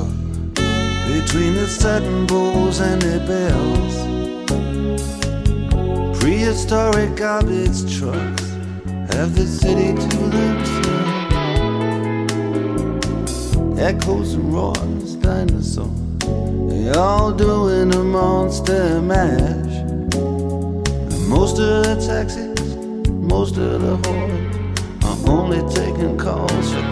Between the satin bowls and the bells. Prehistoric garbage trucks have the city to themselves. Echoes and roars, dinosaurs, they all doing a monster mash. And most of the taxis, most of the whores are only taking calls for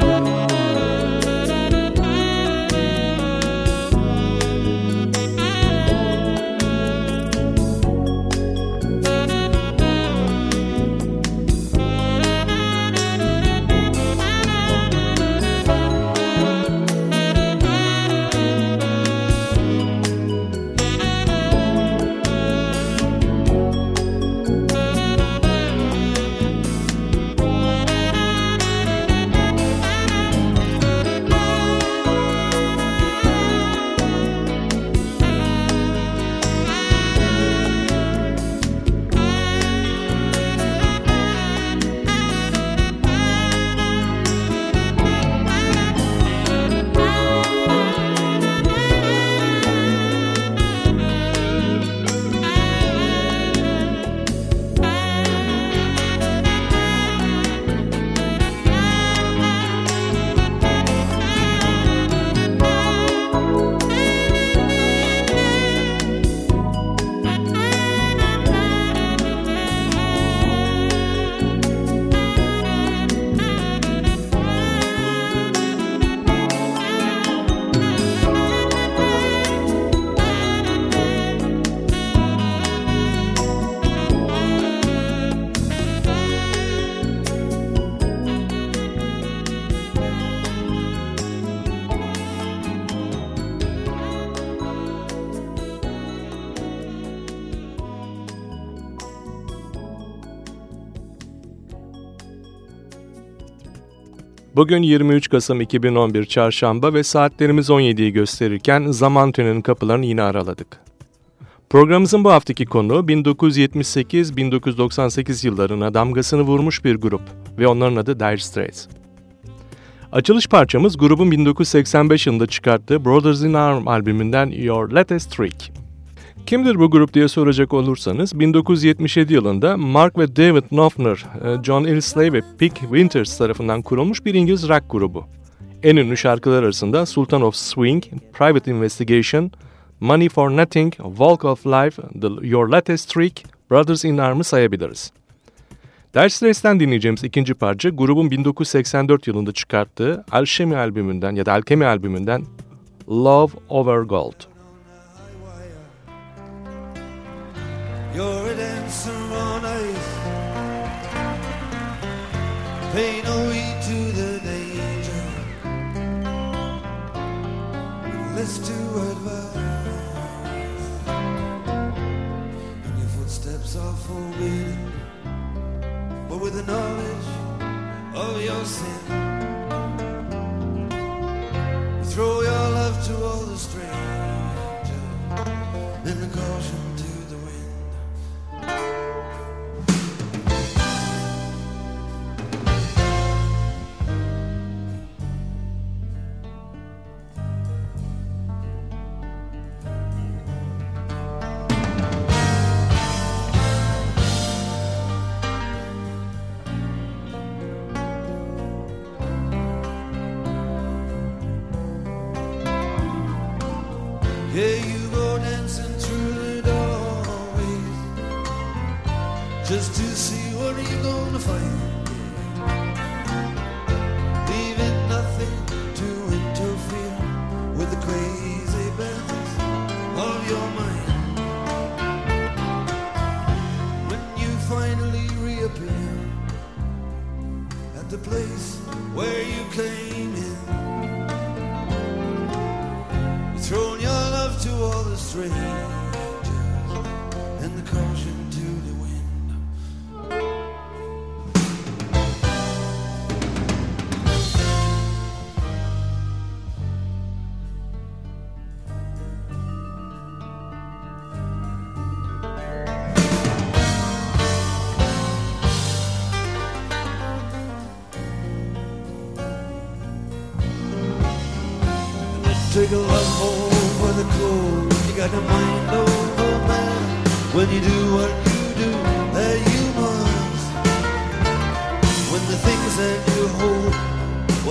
Bugün 23 Kasım 2011 Çarşamba ve saatlerimiz 17'yi gösterirken zaman tünelinin kapılarını yine araladık. Programımızın bu haftaki konu 1978-1998 yıllarına damgasını vurmuş bir grup ve onların adı Dire Straits. Açılış parçamız grubun 1985 yılında çıkarttığı Brothers in Arms albümünden Your Latest Trick. Kimdir bu grup diye soracak olursanız 1977 yılında Mark ve David Knopfler, e, John Ilsley ve Pick Winters tarafından kurulmuş bir İngiliz rock grubu. En ünlü şarkılar arasında Sultan of Swing, Private Investigation, Money for Nothing, Walk of Life, The Your Latest Trick, Brothers in Arm'ı sayabiliriz. Dire Straits'ten dinleyeceğimiz ikinci parça grubun 1984 yılında çıkarttığı Alchemy albümünden ya da Alchemy albümünden Love Over Gold. You're a dancer on ice. Pay no heed to the danger. List to advice. And your footsteps are forbidden. But with the knowledge of your sin, you throw your love to all the strangers. Then the caution.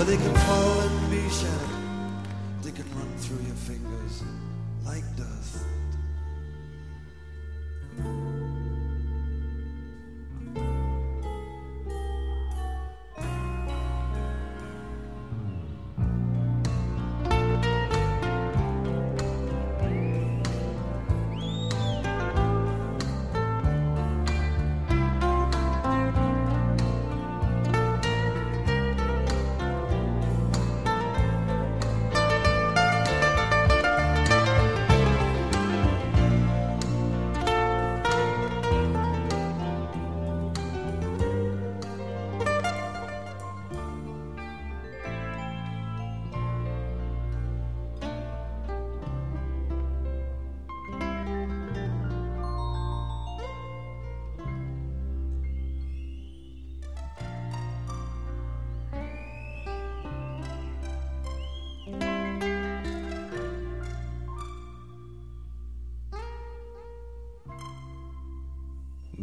Well, they can fall and be shattered.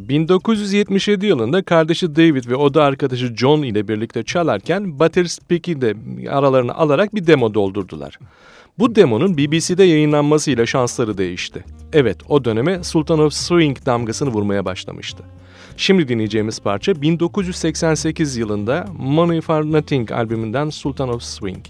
1977 yılında kardeşi David ve oda arkadaşı John ile birlikte çalarken baterist Pick'i de aralarına alarak bir demo doldurdular. Bu demonun BBC'de yayınlanmasıyla şansları değişti. Evet o döneme Sultan of Swing damgasını vurmaya başlamıştı. Şimdi dinleyeceğimiz parça 1988 yılında Money for Nothing albümünden Sultan of Swing.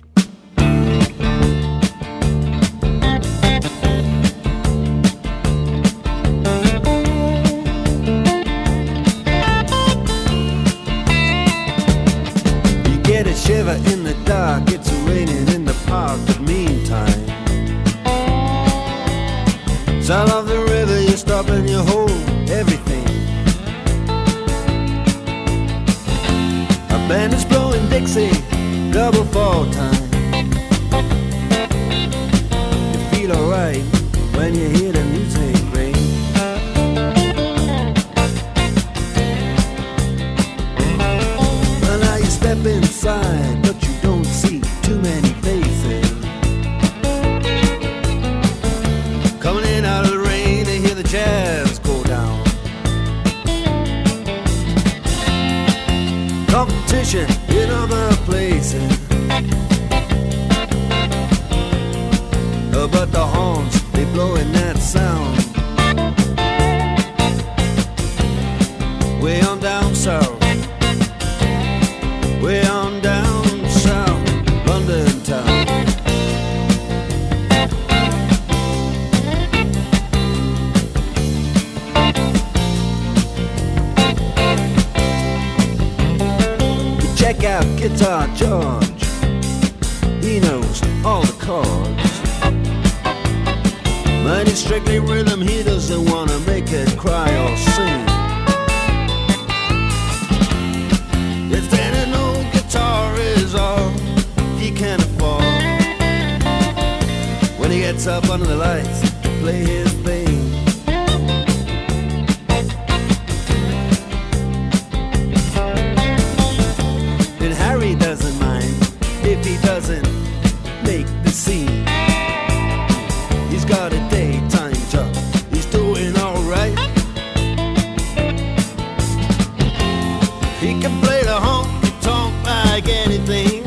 Sound of the river, you stop and you hold everything. A band is blowing Dixie, double fall time. He can play the honky tonk like anything.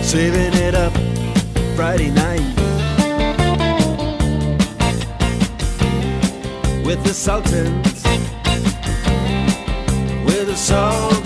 Saving it up Friday night with the Sultans, with the Soul.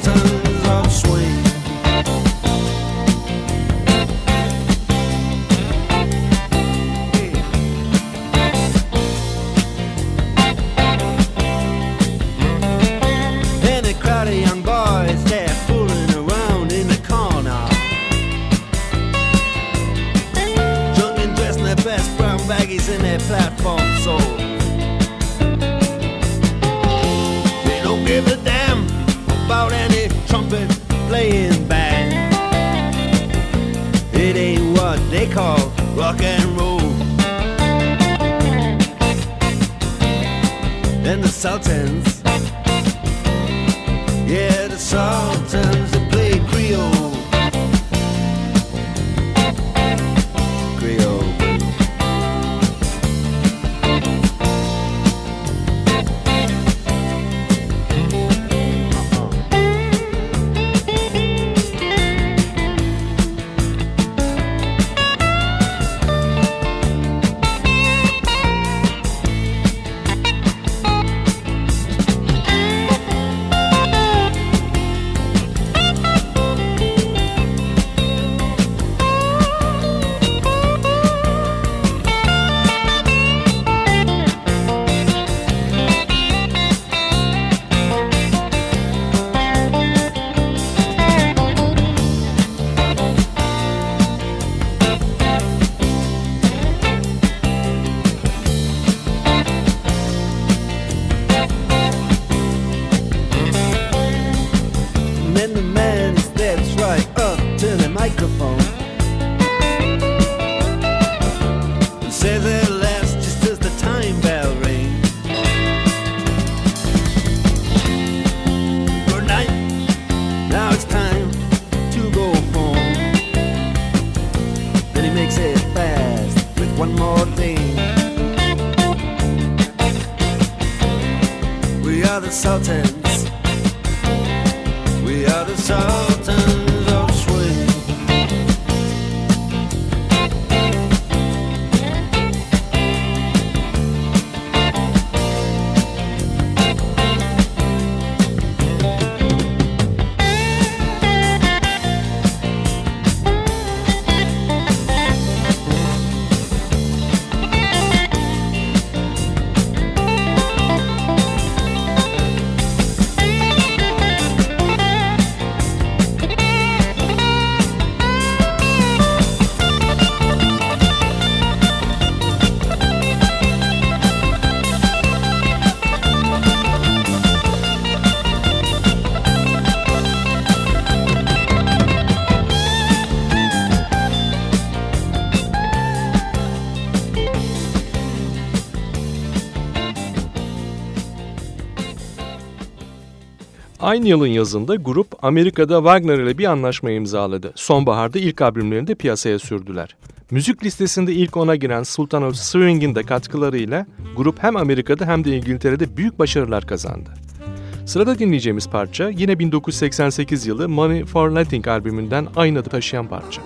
Aynı yılın yazında grup Amerika'da Wagner ile bir anlaşma imzaladı. Sonbaharda ilk albümlerini de piyasaya sürdüler. Müzik listesinde ilk ona giren Sultan of Swing'in de katkılarıyla grup hem Amerika'da hem de İngiltere'de büyük başarılar kazandı. Sırada dinleyeceğimiz parça yine 1988 yılı Money for Nothing albümünden aynı adı taşıyan parça.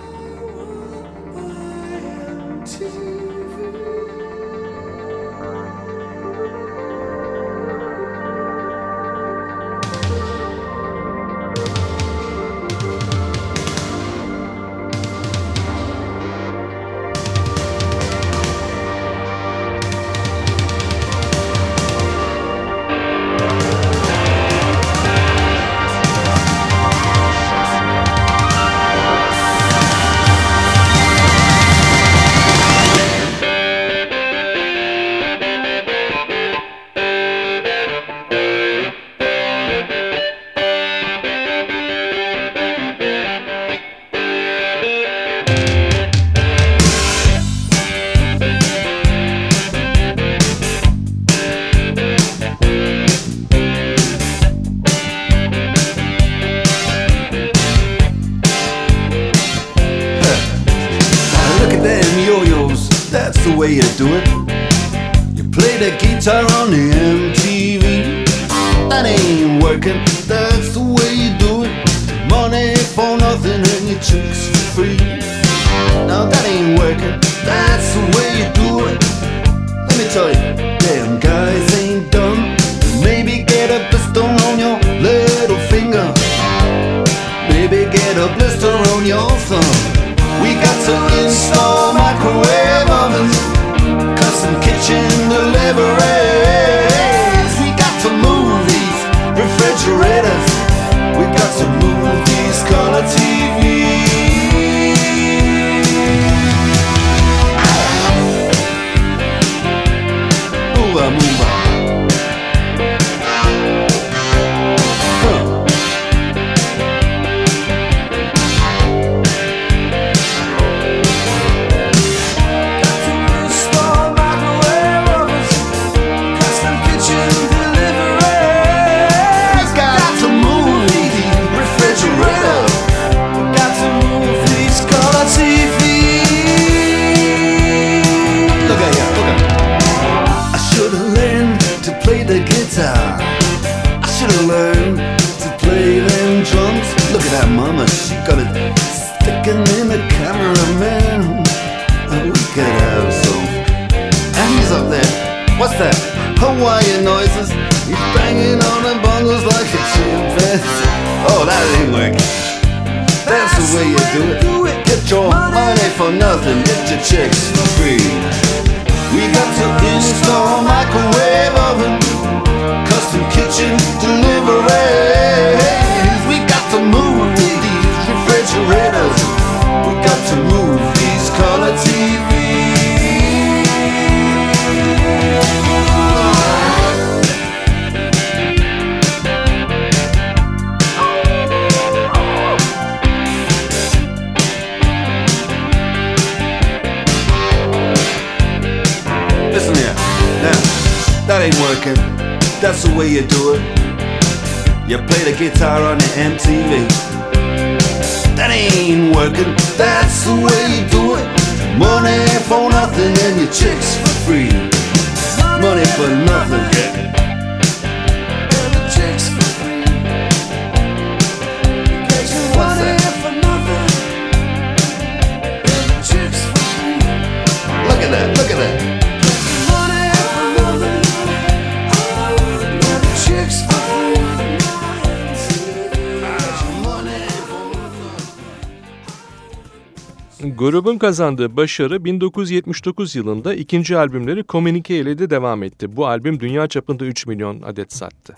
Grubun kazandığı başarı 1979 yılında ikinci albümleri Communique ile de devam etti. Bu albüm dünya çapında 3 milyon adet sattı.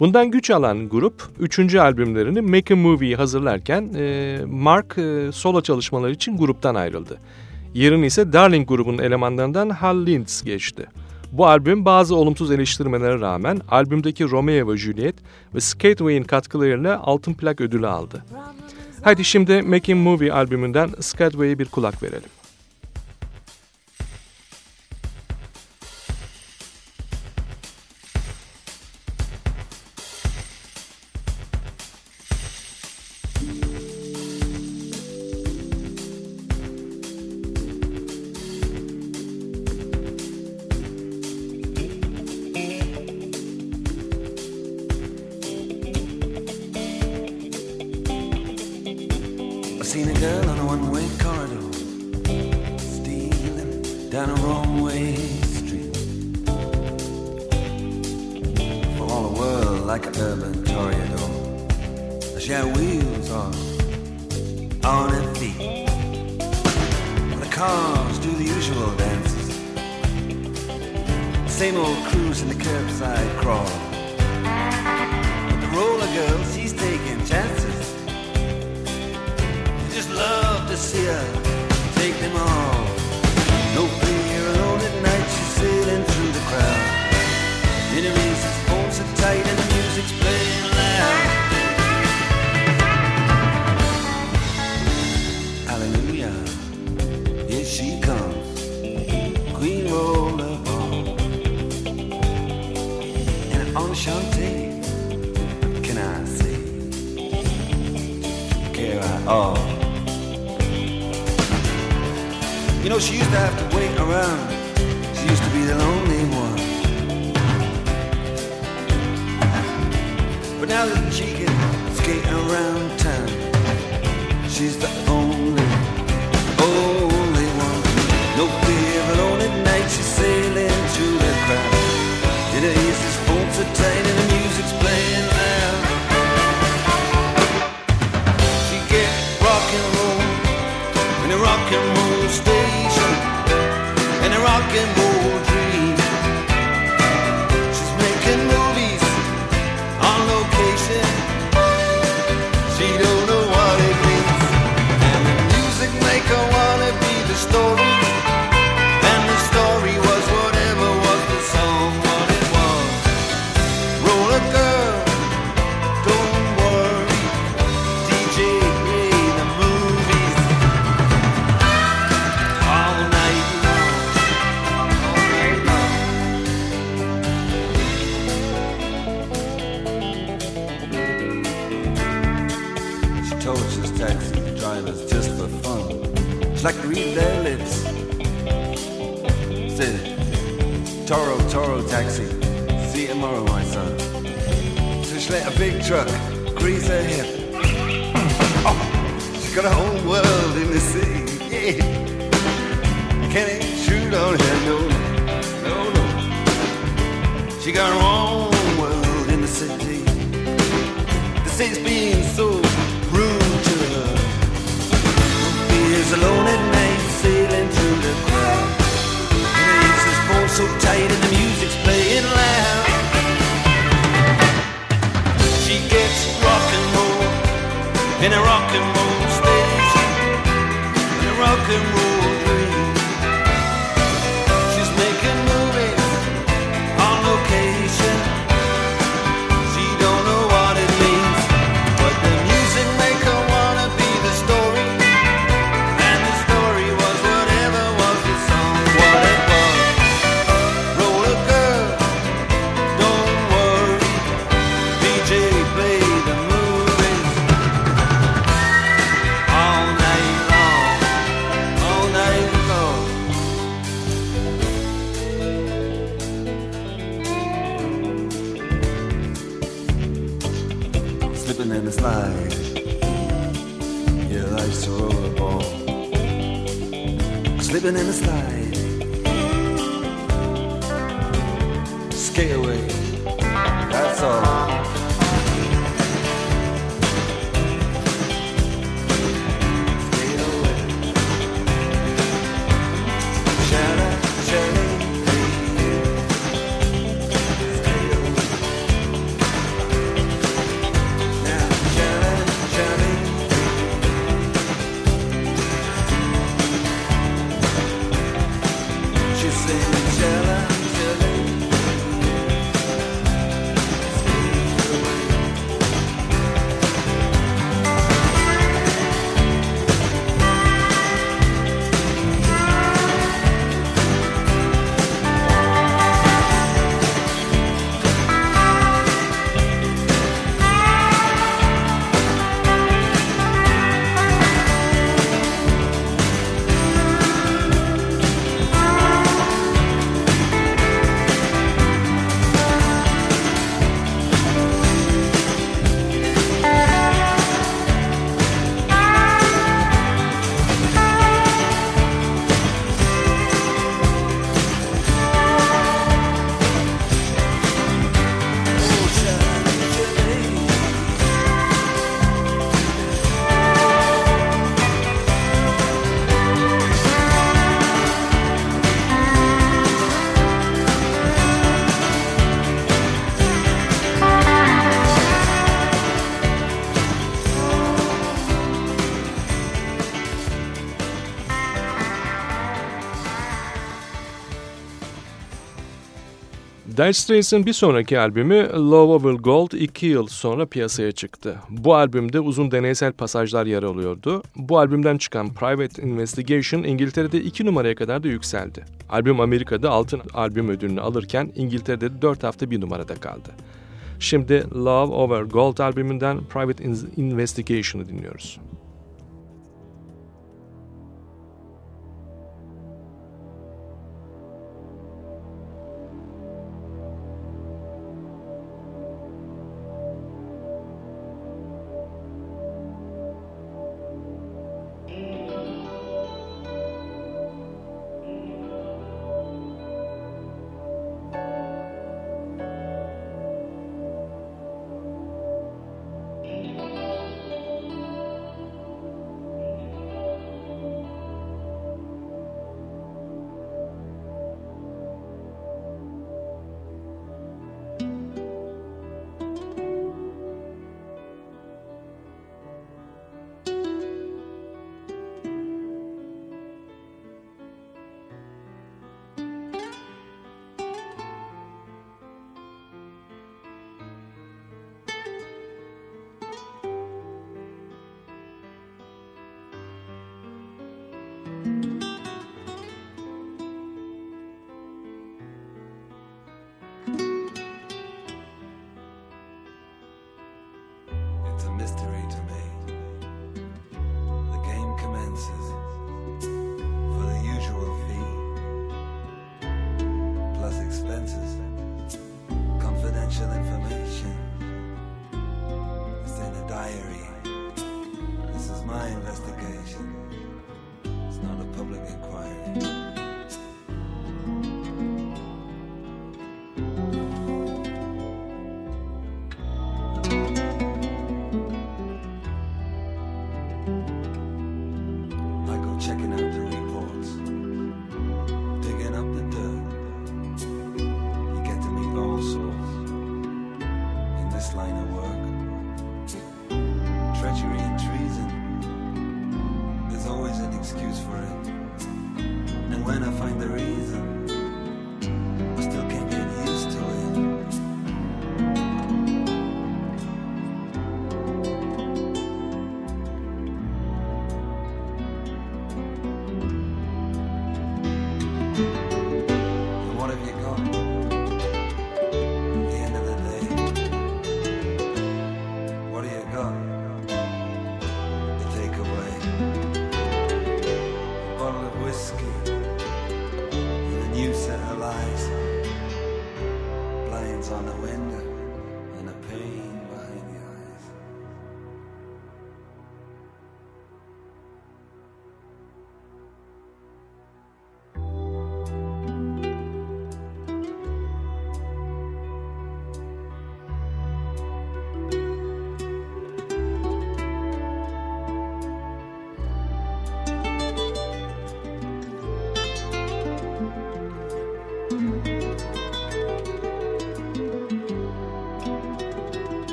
Bundan güç alan grup üçüncü albümlerini Make a Movie'yi hazırlarken e, Mark e, solo çalışmaları için gruptan ayrıldı. Yerini ise Darling grubunun elemanlarından Hal Lintz geçti. Bu albüm bazı olumsuz eleştirmelere rağmen albümdeki Romeo ve Juliet ve Skateway'in katkılarıyla altın plak ödülü aldı. Hadi şimdi Making Movie albümünden Skadway'e bir kulak verelim. Let a big truck grease her hair. Oh, she's got her whole world in the city. Yeah. Can't shoot on her, no, no, no. She got her own world in the city. The city's being so rude to her. He is alone at night, sailing through the crowd. And the ace is so tight, and the music's playing loud. in a rock and roll station, in a rock and roll. style. intelligent. Dire Straits'in bir sonraki albümü Love Over Gold 2 yıl sonra piyasaya çıktı. Bu albümde uzun deneysel pasajlar yer alıyordu. Bu albümden çıkan Private Investigation İngiltere'de 2 numaraya kadar da yükseldi. Albüm Amerika'da altın albüm ödülünü alırken İngiltere'de 4 hafta bir numarada kaldı. Şimdi Love Over Gold albümünden Private Investigation'ı dinliyoruz. when I find the reason.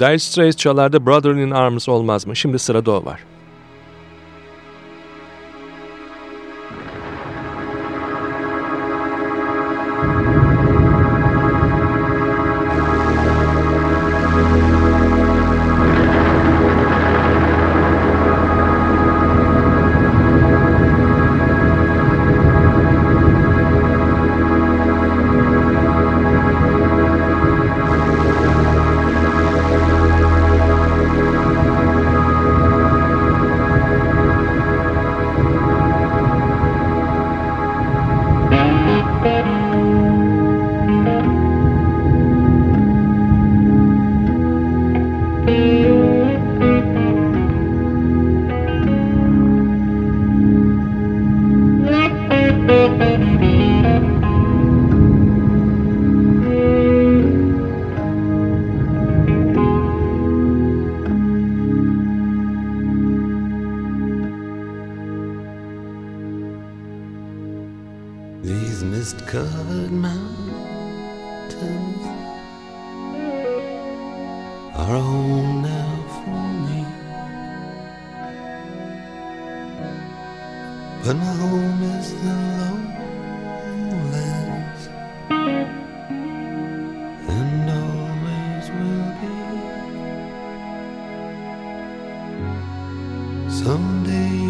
Dire Straits çalarda Brother in Arms olmaz mı? Şimdi sırada o var. Through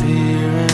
fear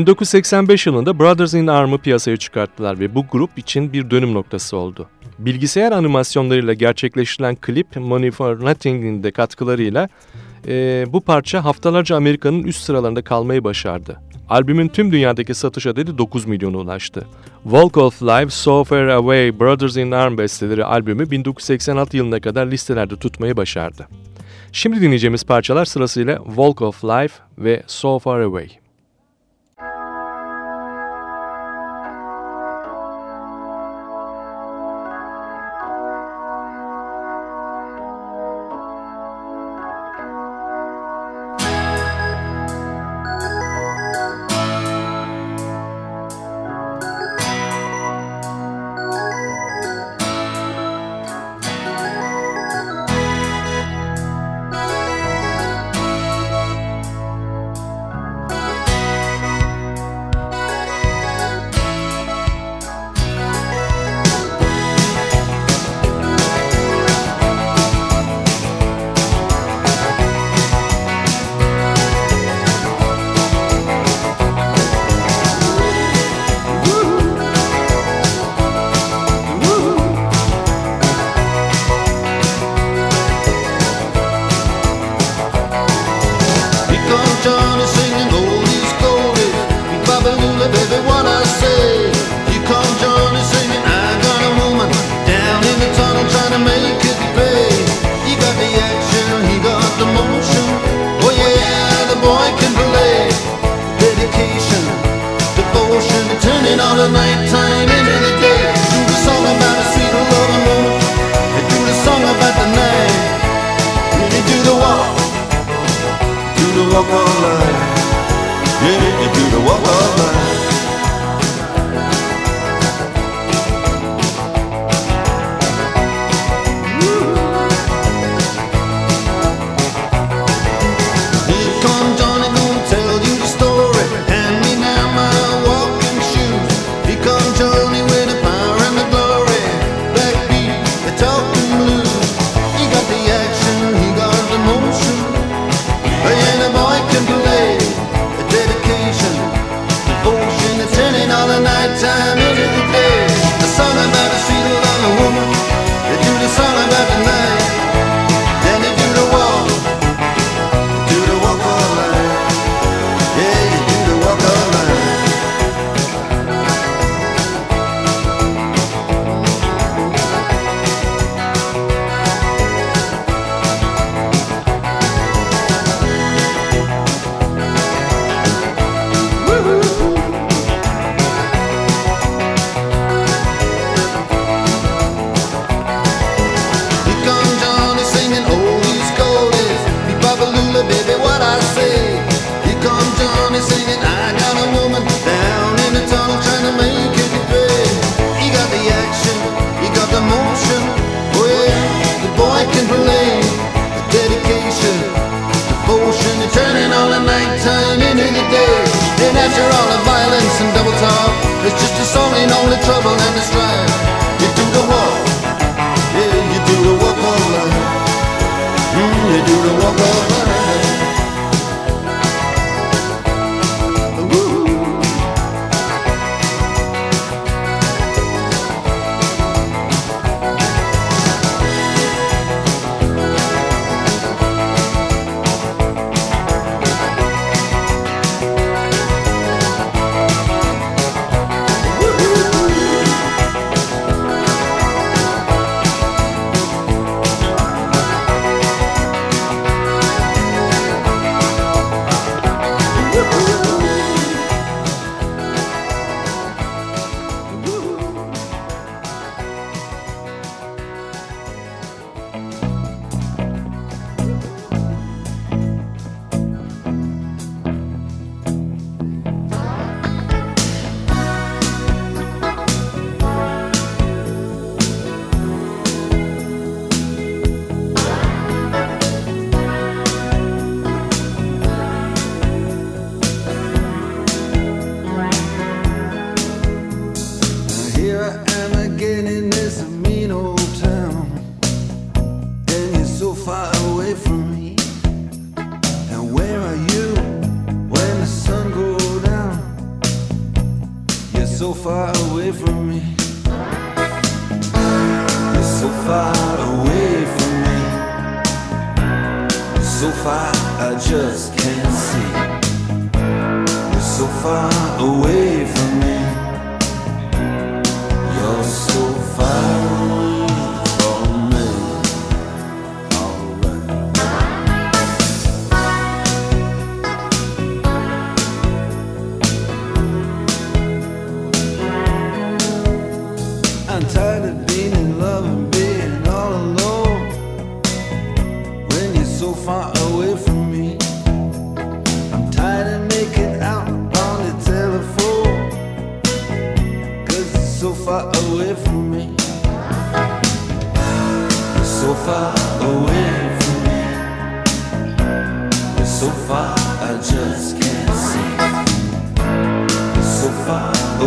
1985 yılında Brothers in Arm'ı piyasaya çıkarttılar ve bu grup için bir dönüm noktası oldu. Bilgisayar animasyonlarıyla gerçekleştirilen klip Money for Nothing'in de katkılarıyla e, bu parça haftalarca Amerika'nın üst sıralarında kalmayı başardı. Albümün tüm dünyadaki satış adedi 9 milyona ulaştı. Walk of Life, So Far Away, Brothers in Arm besteleri albümü 1986 yılına kadar listelerde tutmayı başardı. Şimdi dinleyeceğimiz parçalar sırasıyla Walk of Life ve So Far Away.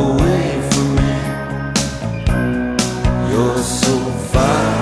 Away from me. You're so far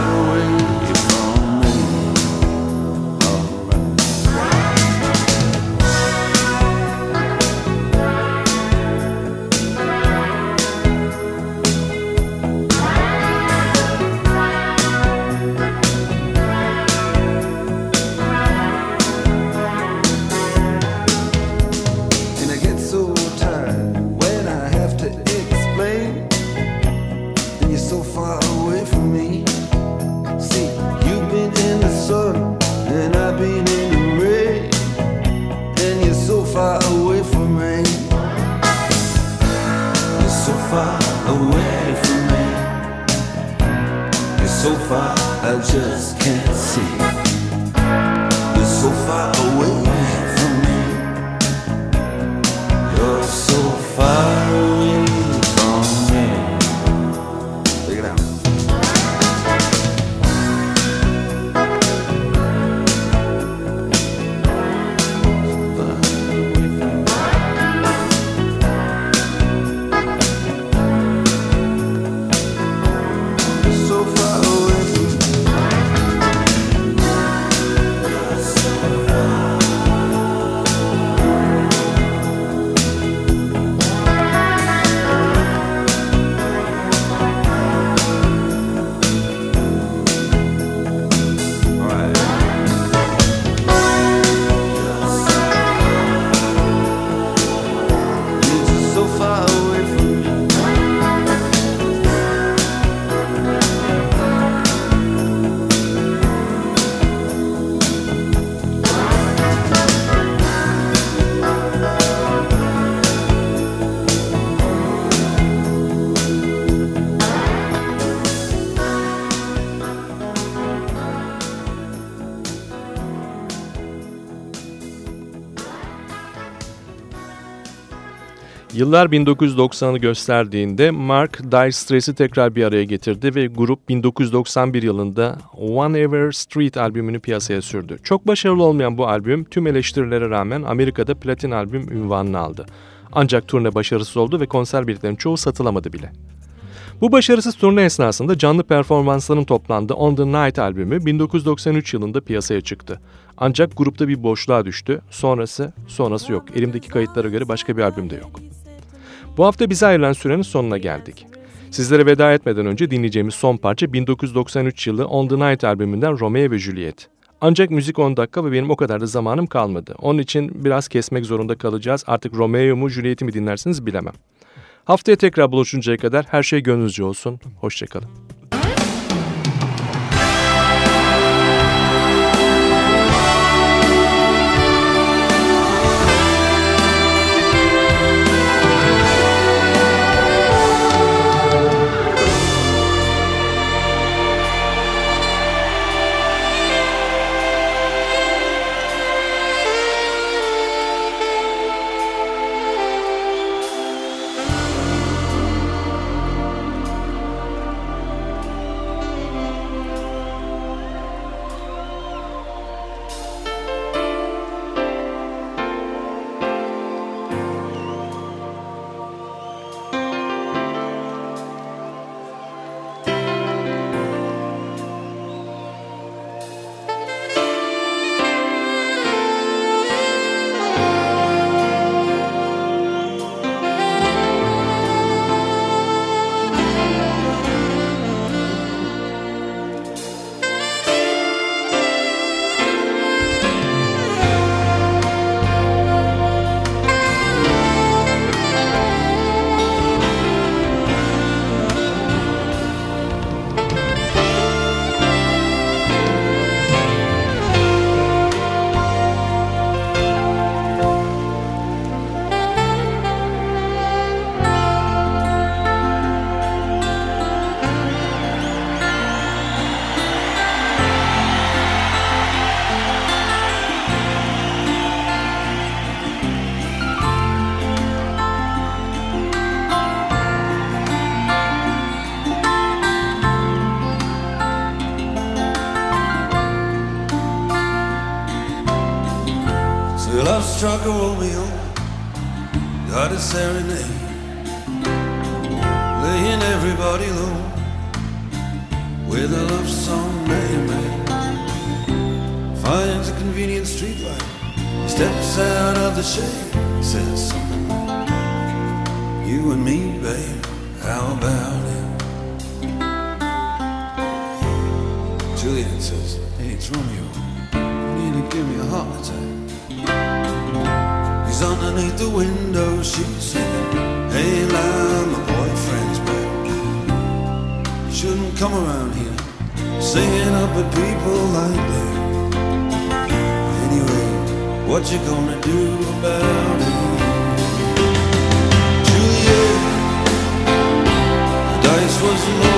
Yıllar 1990'ı gösterdiğinde Mark Dire Straits'i tekrar bir araya getirdi ve grup 1991 yılında One Ever Street albümünü piyasaya sürdü. Çok başarılı olmayan bu albüm tüm eleştirilere rağmen Amerika'da platin albüm ünvanını aldı. Ancak turne başarısız oldu ve konser biletlerinin çoğu satılamadı bile. Bu başarısız turne esnasında canlı performansların toplandığı On The Night albümü 1993 yılında piyasaya çıktı. Ancak grupta bir boşluğa düştü. Sonrası, sonrası yok. Elimdeki kayıtlara göre başka bir albüm de yok. Bu hafta bize ayrılan sürenin sonuna geldik. Sizlere veda etmeden önce dinleyeceğimiz son parça 1993 yılı On The Night albümünden Romeo ve Juliet. Ancak müzik 10 dakika ve benim o kadar da zamanım kalmadı. Onun için biraz kesmek zorunda kalacağız. Artık Romeo mu Juliet'i mi dinlersiniz bilemem. Haftaya tekrar buluşuncaya kadar her şey gönlünüzce olsun. Hoşçakalın. what you gonna do about it. Juliet, the dice was low.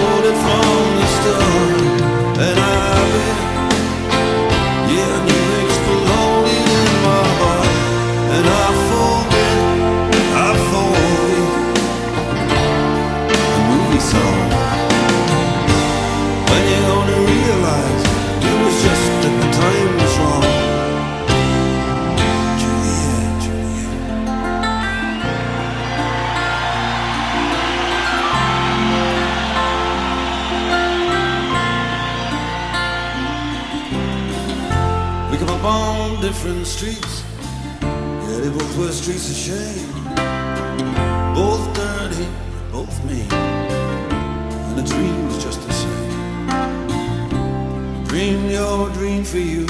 different streets. Yeah, they both were streets of shame. Both dirty, both mean. And the dream was just the same. Dreamed your dream for you,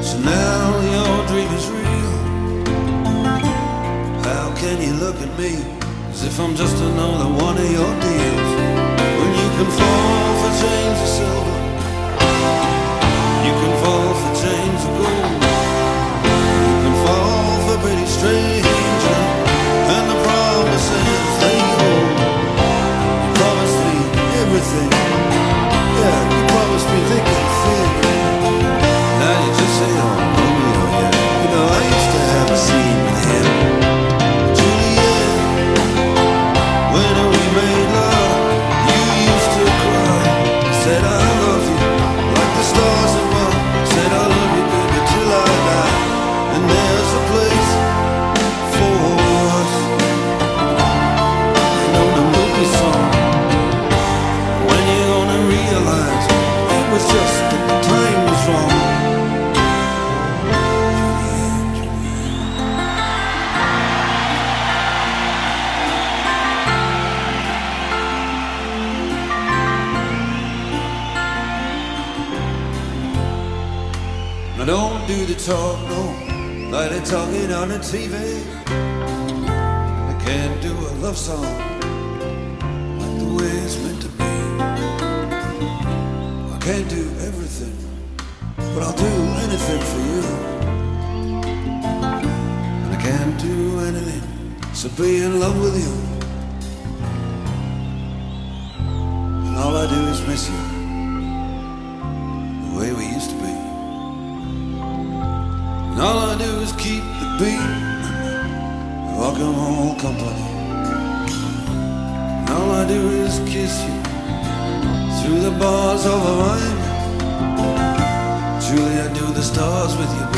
so now your dream is real. How can you look at me as if I'm just another one of your deals? When you can fall for chains of silver, you can fall for chains of gold pretty stranger and the promises they hold. You promised me everything. on the TV. I can't do a love song like the way it's meant to be. I can't do everything, but I'll do anything for you. And I can't do anything, so be in love with you. yours over mine. Julia knew the stars with you.